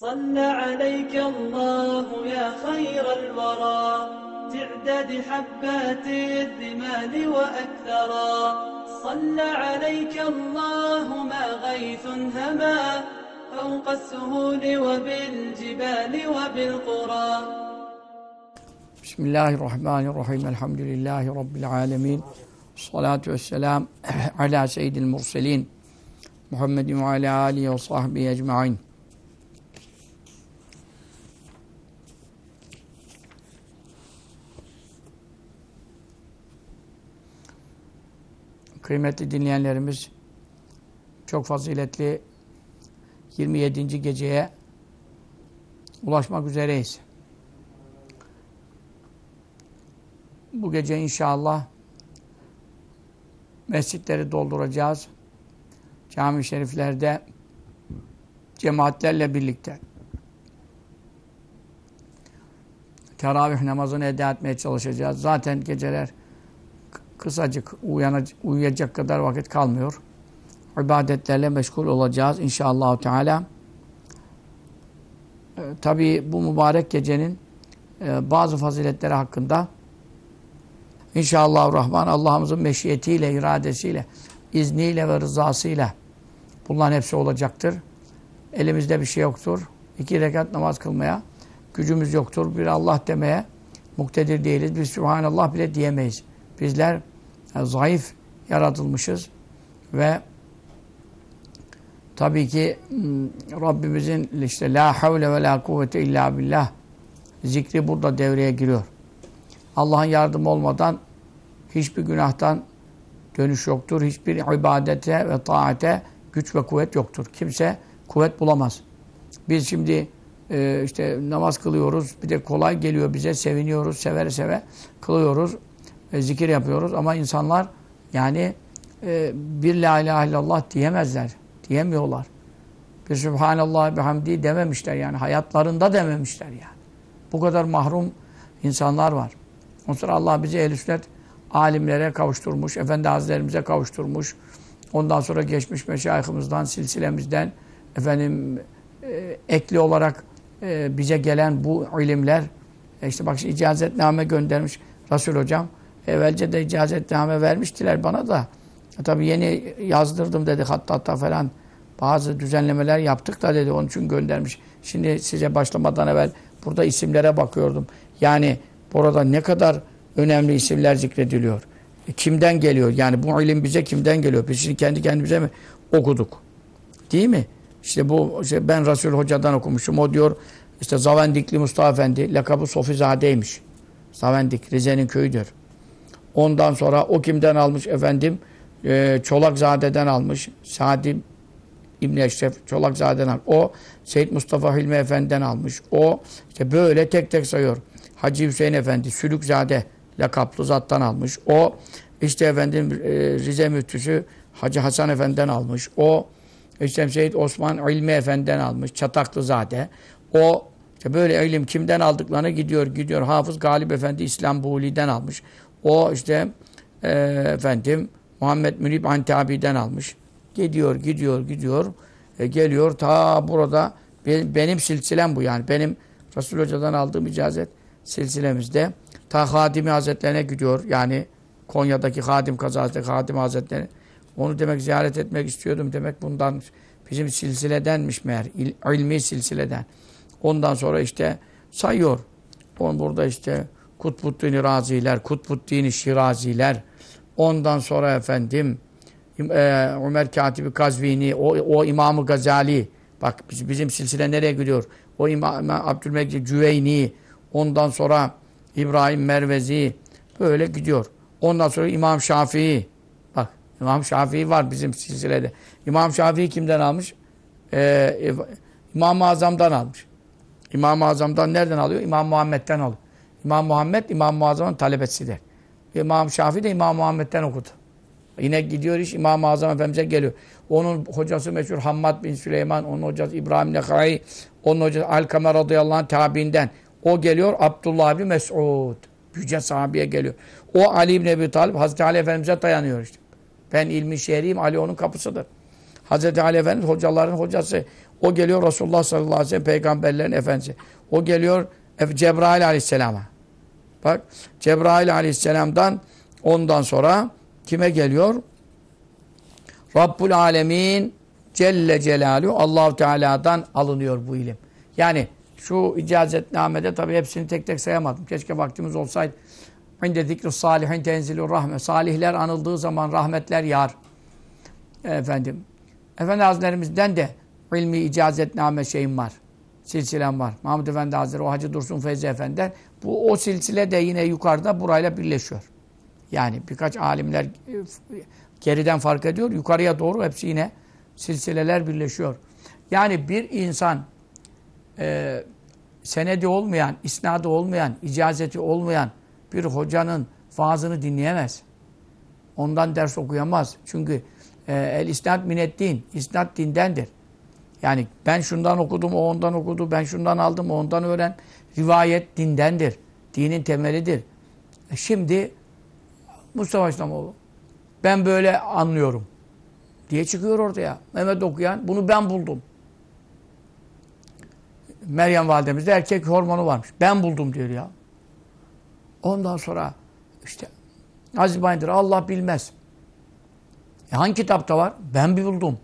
صلى عليك الله يا خير الورى. تعداد حبات الرمال وأكثرا. صلى عليك الله ما غيث هما. فوق السهول وبالجبال وبالقرى. بسم الله الرحمن الرحيم. الحمد لله رب العالمين. الصلاة والسلام على سيد المرسلين محمد وعلى آله وصحبه أجمعين. Kıymetli dinleyenlerimiz çok faziletli 27. geceye ulaşmak üzereyiz. Bu gece inşallah mescitleri dolduracağız. Cami-i şeriflerde cemaatlerle birlikte teravih namazını eda etmeye çalışacağız. Zaten geceler kısacık uyuyacak kadar vakit kalmıyor. İbadetlerle meşgul olacağız inşallah Teala. Ee, Tabi bu mübarek gecenin e, bazı faziletleri hakkında İnşallah Rahman Allah'ımızın meşiyetiyle, iradesiyle, izniyle ve rızasıyla bunların hepsi olacaktır. Elimizde bir şey yoktur. İki rekat namaz kılmaya gücümüz yoktur. Bir Allah demeye muktedir değiliz. Biz Subhanallah bile diyemeyiz. Bizler yani zayıf yaratılmışız ve tabii ki Rabbimizin işte la havle ve la kuvvete illa billah zikri burada devreye giriyor. Allah'ın yardımı olmadan hiçbir günahtan dönüş yoktur. Hiçbir ibadete ve taate güç ve kuvvet yoktur. Kimse kuvvet bulamaz. Biz şimdi e, işte namaz kılıyoruz. Bir de kolay geliyor bize. Seviniyoruz. Seve seve kılıyoruz. E, zikir yapıyoruz. Ama insanlar yani e, bir la ilahe illallah diyemezler. Diyemiyorlar. Bir Subhanallah bihamdi dememişler yani. Hayatlarında dememişler yani. Bu kadar mahrum insanlar var. Ondan sonra Allah bizi ehl sünnet alimlere kavuşturmuş, Efendi Hazretlerimize kavuşturmuş. Ondan sonra geçmiş meşayihimizden, silsilemizden efendim e, ekli olarak e, bize gelen bu ilimler e işte bak icazetname göndermiş Resul Hocam. Evvelce de icazetname vermiştiler bana da. E, tabii yeni yazdırdım dedi hatta hatta falan bazı düzenlemeler yaptık da dedi onun için göndermiş. Şimdi size başlamadan evvel burada isimlere bakıyordum. Yani Orada ne kadar önemli isimler zikrediliyor. E, kimden geliyor? Yani bu ilim bize kimden geliyor? Biz şimdi kendi kendimize mi okuduk? Değil mi? İşte bu işte ben Resul Hoca'dan okumuşum. O diyor işte Zavendikli Mustafa Efendi lakabı Sofizade'ymiş. Zavendik Rize'nin köyüdür. Ondan sonra o kimden almış efendim? E, Çolakzade'den almış. Sadi İbni Eşref Çolakzade'den almış. O Seyyid Mustafa Hilmi Efendi'den almış. O işte böyle tek tek sayıyor. Hacı Hüseyin Efendi Sülükzade lakaplı zattan almış. O işte efendim e, Rize müftüsü Hacı Hasan Efendi'den almış. O işte Seyyid Osman İlmi Efendi'den almış. Çataklızade. O işte böyle ilim kimden aldıklarına gidiyor gidiyor. Hafız Galip Efendi İslam Buğuli'den almış. O işte e, efendim Muhammed Münib Antabi'den almış. Gidiyor gidiyor gidiyor. E, geliyor ta burada benim, benim silsilem bu yani. Benim Resul Hoca'dan aldığım icazet silsilemizde ta Hadimi Hazretlerine gidiyor. Yani Konya'daki Hadim kazasındaki Hadim Hazretleri. Onu demek ziyaret etmek istiyordum. Demek bundan bizim silsiledenmiş meğer. İl, ilmi silsileden. Ondan sonra işte sayıyor. On burada işte Kutbuddin Raziler, Kutbuddin Şiraziler. Ondan sonra efendim e, Ömer Katibi Kazvini, o, o İmam-ı Gazali. Bak bizim silsile nereye gidiyor? O İmam Abdülmelik Cüveyni, Ondan sonra İbrahim Mervezi böyle gidiyor. Ondan sonra İmam Şafii. Bak İmam Şafii var bizim silsilede. İmam Şafii kimden almış? Ee, İmam-ı Azam'dan almış. İmam-ı Azam'dan nereden alıyor? İmam Muhammed'den alıyor. İmam Muhammed İmam-ı Azam'ın talebesidir. İmam Şafii de İmam Muhammed'den okudu. Yine gidiyor iş İmam-ı Efendimiz'e geliyor. Onun hocası meşhur Hammad bin Süleyman, onun hocası İbrahim Nekai, onun hocası Alkame radıyallahu anh tabiinden. O geliyor Abdullah bin Mes'ud. Yüce sahabeye geliyor. O Ali İbni Ebi Talib Hazreti Ali Efendimiz'e dayanıyor işte. Ben ilmi şehriyim Ali onun kapısıdır. Hazreti Ali Efendimiz hocaların hocası. O geliyor Resulullah sallallahu aleyhi ve sellem peygamberlerin efendisi. O geliyor Cebrail aleyhisselama. Bak Cebrail aleyhisselamdan ondan sonra kime geliyor? Rabbul alemin Celle Celaluhu Allahu Teala'dan alınıyor bu ilim. Yani şu icazetnamede tabi hepsini tek tek sayamadım. Keşke vaktimiz olsaydı. İnde zikru salihin tenzilur rahmet. Salihler anıldığı zaman rahmetler yar. Efendim. Efendi Hazretlerimizden de ilmi icazetname şeyim var. Silsilem var. Mahmud Efendi Hazretleri, o Hacı Dursun Feyzi Efendi'den. Bu o silsile de yine yukarıda burayla birleşiyor. Yani birkaç alimler geriden fark ediyor. Yukarıya doğru hepsi yine silsileler birleşiyor. Yani bir insan e, senedi olmayan, isnadı olmayan, icazeti olmayan bir hocanın vaazını dinleyemez. Ondan ders okuyamaz. Çünkü e, el isnat mineddin, isnat dindendir. Yani ben şundan okudum, o ondan okudu, ben şundan aldım, o ondan öğren. Rivayet dindendir. Dinin temelidir. E şimdi Mustafa İslamoğlu ben böyle anlıyorum diye çıkıyor ortaya. Mehmet okuyan bunu ben buldum. Meryem validemizde erkek hormonu varmış. Ben buldum diyor ya. Ondan sonra işte Aziz Bayındır Allah bilmez. E hangi kitapta var? Ben bir buldum.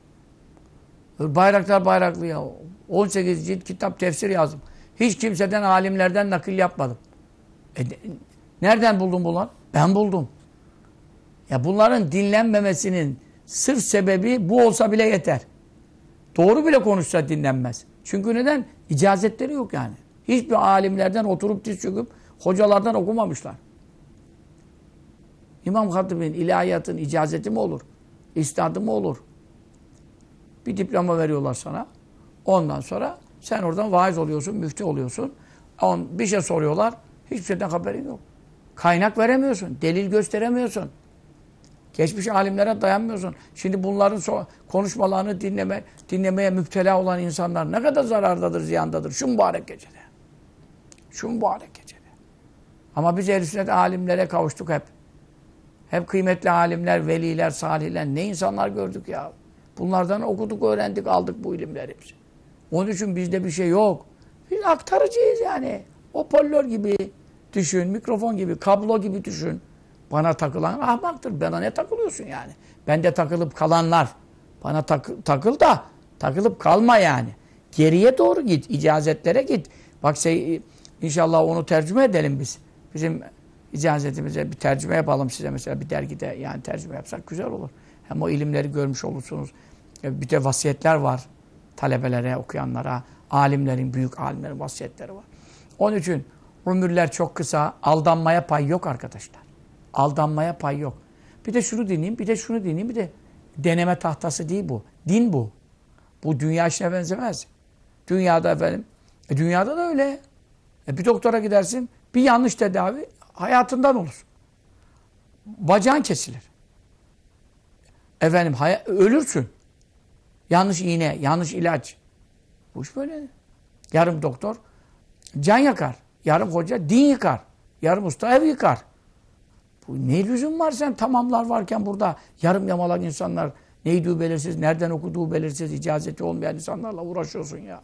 Bayraklar bayraklı ya. 18 cilt kitap tefsir yazdım. Hiç kimseden alimlerden nakil yapmadım. E, nereden buldum bunlar? Ben buldum. Ya bunların dinlenmemesinin sırf sebebi bu olsa bile yeter. Doğru bile konuşsa dinlenmez. Çünkü neden? İcazetleri yok yani. Hiçbir alimlerden oturup diz çöküp hocalardan okumamışlar. İmam Hatip'in ilahiyatın icazeti mi olur? İstadı mı olur? Bir diploma veriyorlar sana. Ondan sonra sen oradan vaiz oluyorsun, müftü oluyorsun. On, bir şey soruyorlar. Hiçbir şeyden haberin yok. Kaynak veremiyorsun. Delil gösteremiyorsun. Geçmiş alimlere dayanmıyorsun. Şimdi bunların so konuşmalarını dinleme, dinlemeye müptela olan insanlar ne kadar zarardadır, ziyandadır şu mübarek gecede. Şu mübarek gecede. Ama biz ehl sünnet alimlere kavuştuk hep. Hep kıymetli alimler, veliler, salihler. Ne insanlar gördük ya. Bunlardan okuduk, öğrendik, aldık bu ilimleri hepsi. Onun için bizde bir şey yok. Biz aktarıcıyız yani. Hoparlör gibi düşün, mikrofon gibi, kablo gibi düşün. Bana takılan ahmaktır. Bana ne takılıyorsun yani? Bende takılıp kalanlar. Bana tak, takıl da takılıp kalma yani. Geriye doğru git. icazetlere git. Bak şey, inşallah onu tercüme edelim biz. Bizim icazetimize bir tercüme yapalım size mesela bir dergide yani tercüme yapsak güzel olur. Hem o ilimleri görmüş olursunuz. E, bir de vasiyetler var. Talebelere, okuyanlara, alimlerin, büyük alimlerin vasiyetleri var. Onun için ömürler çok kısa, aldanmaya pay yok arkadaşlar. Aldanmaya pay yok. Bir de şunu dinleyeyim, bir de şunu dinleyeyim, bir de deneme tahtası değil bu. Din bu. Bu dünya işine benzemez. Dünyada efendim, e dünyada da öyle. E bir doktora gidersin, bir yanlış tedavi hayatından olur. Bacağın kesilir. Efendim ölürsün. Yanlış iğne, yanlış ilaç. Bu iş böyle. Yarım doktor can yakar. Yarım hoca din yıkar. Yarım usta ev yıkar. Bu ne lüzum var sen tamamlar varken burada yarım yamalak insanlar neydi belirsiz, nereden okuduğu belirsiz, icazeti olmayan insanlarla uğraşıyorsun ya.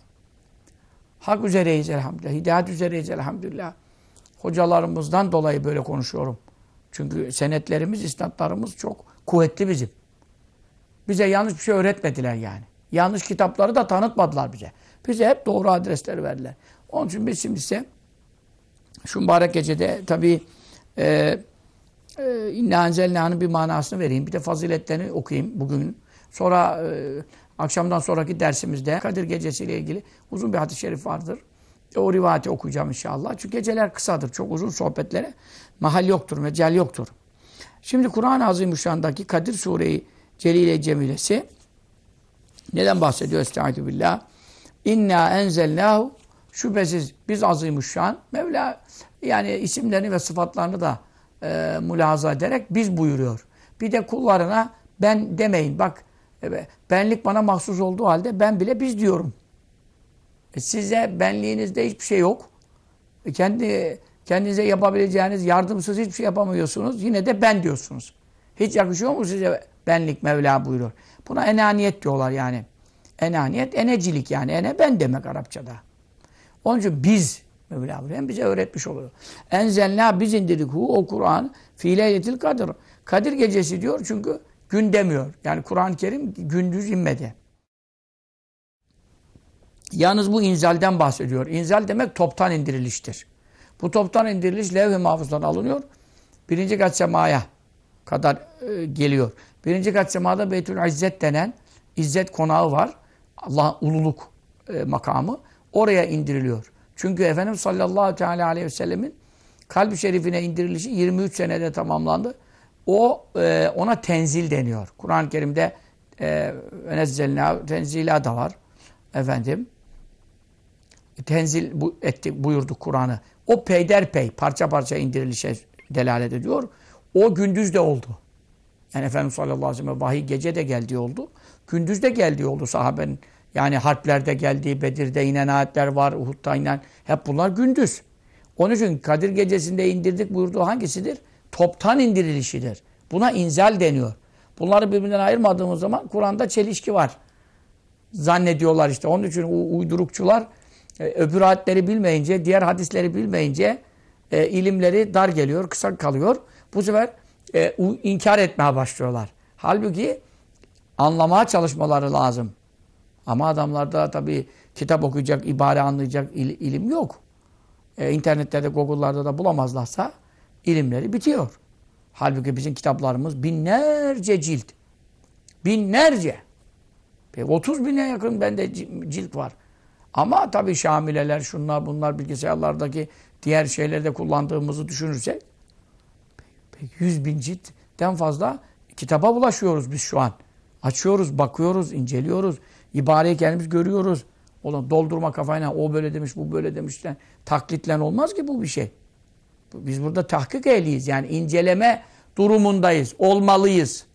Hak üzereyiz elhamdülillah. Hidayet üzereyiz elhamdülillah. Hocalarımızdan dolayı böyle konuşuyorum. Çünkü senetlerimiz, isnatlarımız çok kuvvetli bizim. Bize yanlış bir şey öğretmediler yani. Yanlış kitapları da tanıtmadılar bize. Bize hep doğru adresleri verdiler. Onun için biz şimdi ise şu mübarek gecede tabii e, e, İnna enzelnâ'nın bir manasını vereyim. Bir de faziletlerini okuyayım bugün. Sonra e, akşamdan sonraki dersimizde Kadir Gecesi ile ilgili uzun bir hadis-i şerif vardır. E, o rivayeti okuyacağım inşallah. Çünkü geceler kısadır. Çok uzun sohbetlere mahal yoktur, mecal yoktur. Şimdi Kur'an-ı Azimüşşan'daki Kadir Sureyi Celile Cemilesi neden bahsediyor? Estaizu billah. İnna enzelnahu şüphesiz biz azimuşşan Mevla yani isimlerini ve sıfatlarını da e, mülahaza ederek biz buyuruyor. Bir de kullarına ben demeyin. Bak e, benlik bana mahsus olduğu halde ben bile biz diyorum. E, size benliğinizde hiçbir şey yok. E, kendi kendinize yapabileceğiniz yardımsız hiçbir şey yapamıyorsunuz. Yine de ben diyorsunuz. Hiç yakışıyor mu size benlik Mevla buyuruyor. Buna enaniyet diyorlar yani. Enaniyet, enecilik yani. Ene ben demek Arapçada. Onun için biz, Mevla hem bize öğretmiş oluyor. Enzelna biz indirdik hu o Kur'an fi leyletil kadir. Kadir gecesi diyor çünkü gün demiyor. Yani Kur'an-ı Kerim gündüz inmedi. Yalnız bu inzalden bahsediyor. İnzal demek toptan indiriliştir. Bu toptan indiriliş levh-i mahfuzdan alınıyor. Birinci kat semaya kadar e, geliyor. Birinci kat semada Beytül İzzet denen İzzet konağı var. Allah ululuk e, makamı. Oraya indiriliyor. Çünkü Efendimiz sallallahu teala aleyhi ve sellemin kalbi şerifine indirilişi 23 senede tamamlandı. O e, ona tenzil deniyor. Kur'an-ı Kerim'de e, tenzila da var. Efendim tenzil bu, ettik, buyurduk Kur'an'ı. O peyderpey parça parça indirilişe delalet ediyor. O gündüz de oldu. Yani Efendimiz sallallahu aleyhi ve sellem vahiy gece de geldiği oldu. Gündüz de geldiği oldu sahabenin. Yani harplerde geldiği, Bedir'de inen ayetler var, Uhud'da inen. Hep bunlar gündüz. Onun için Kadir gecesinde indirdik buyurduğu hangisidir? Toptan indirilişidir. Buna inzal deniyor. Bunları birbirinden ayırmadığımız zaman Kur'an'da çelişki var. Zannediyorlar işte. Onun için uydurukçular e, öbür ayetleri bilmeyince, diğer hadisleri bilmeyince e, ilimleri dar geliyor, kısa kalıyor. Bu sefer e, inkar etmeye başlıyorlar. Halbuki anlamaya çalışmaları lazım. Ama adamlarda tabii kitap okuyacak, ibare anlayacak il, ilim yok. E, internette de, Google'larda da bulamazlarsa ilimleri bitiyor. Halbuki bizim kitaplarımız binlerce cilt. Binlerce. 30 bine yakın bende cilt var. Ama tabii şamileler, şunlar bunlar bilgisayarlardaki diğer şeylerde kullandığımızı düşünürsek 100 bin ciltten fazla kitaba bulaşıyoruz biz şu an. Açıyoruz, bakıyoruz, inceliyoruz. İbareyi kendimiz görüyoruz. Olan doldurma kafayla o böyle demiş, bu böyle demiş. Yani, taklitle olmaz ki bu bir şey. Biz burada tahkik ehliyiz. Yani inceleme durumundayız. Olmalıyız.